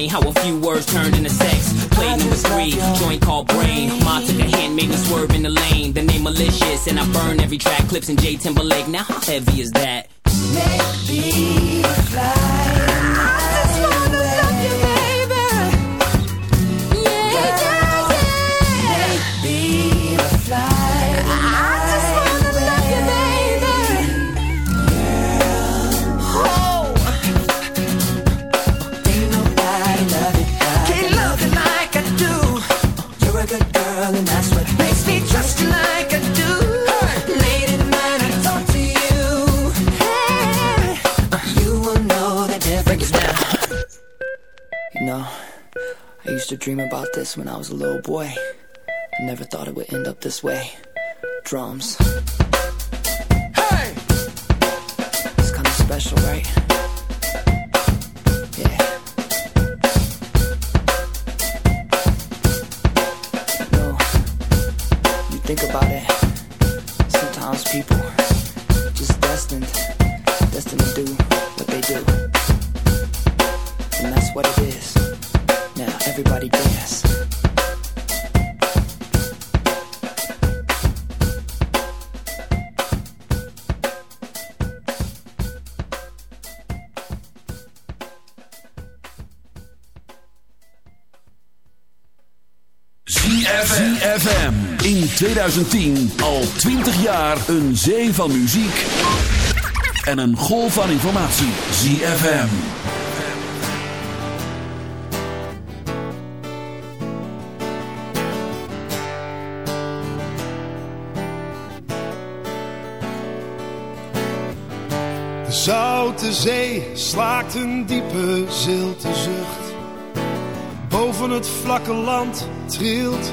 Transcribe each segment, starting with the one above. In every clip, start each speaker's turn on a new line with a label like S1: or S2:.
S1: funny how a few words turned into sex. Play number three, joint called brain. Ma took a hand, made me swerve in the lane. The name malicious, and I burn every track. Clips in J Timberlake. Now how heavy is that?
S2: this when I was a little boy. I never thought it would end up this way. Drums. Hey! It's kinda special, right?
S3: 2010 al 20 jaar een zee van muziek en een golf van informatie. ZFM.
S4: De zoute zee slaakt een diepe zilte zucht. Boven het vlakke land trilt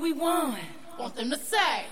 S5: We want? Want them to say.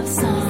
S5: love song.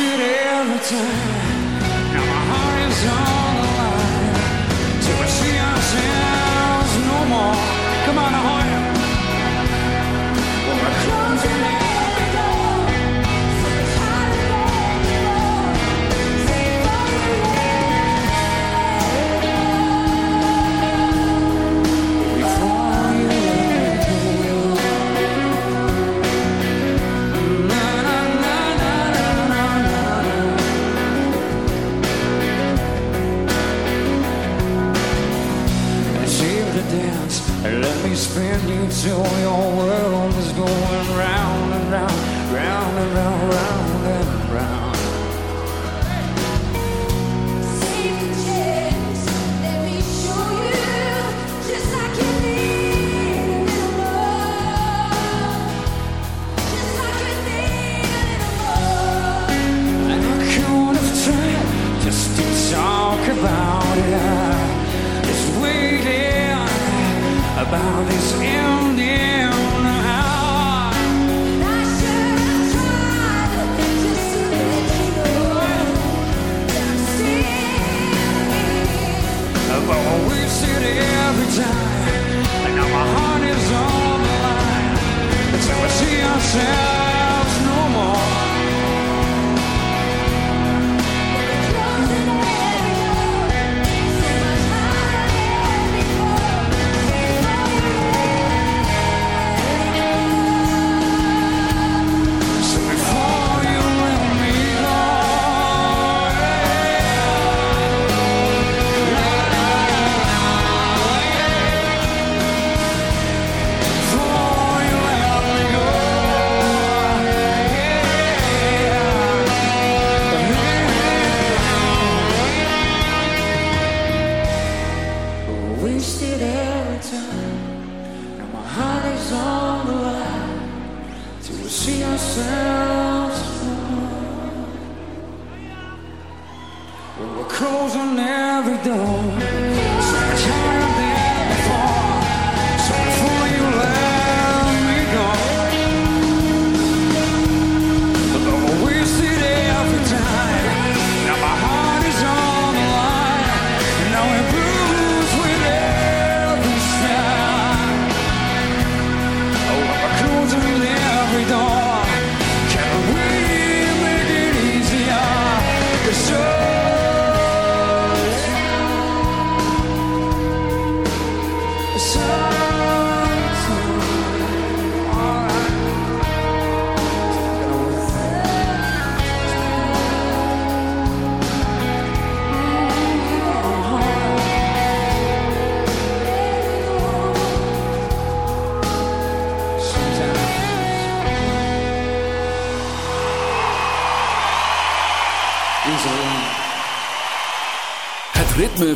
S6: wasted every time. Now my heart is on the line. Till we see ourselves no more. Come on.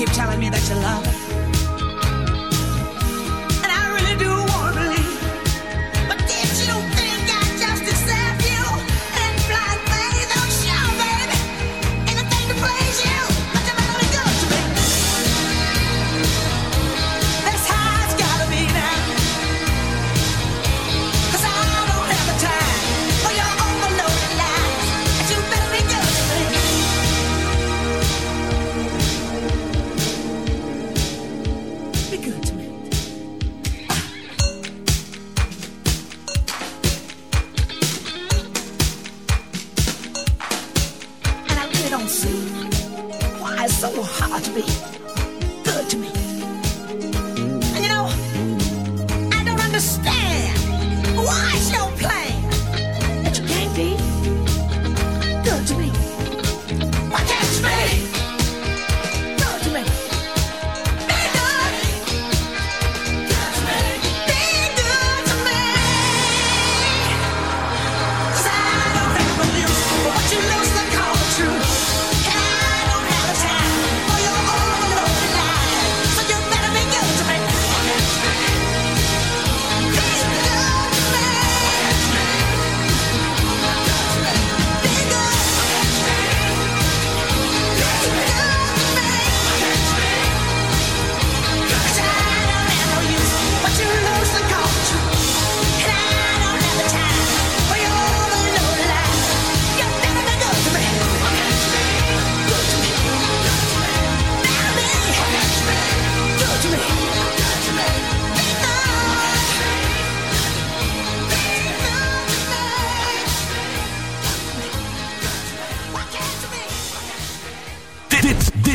S7: keep telling me that you love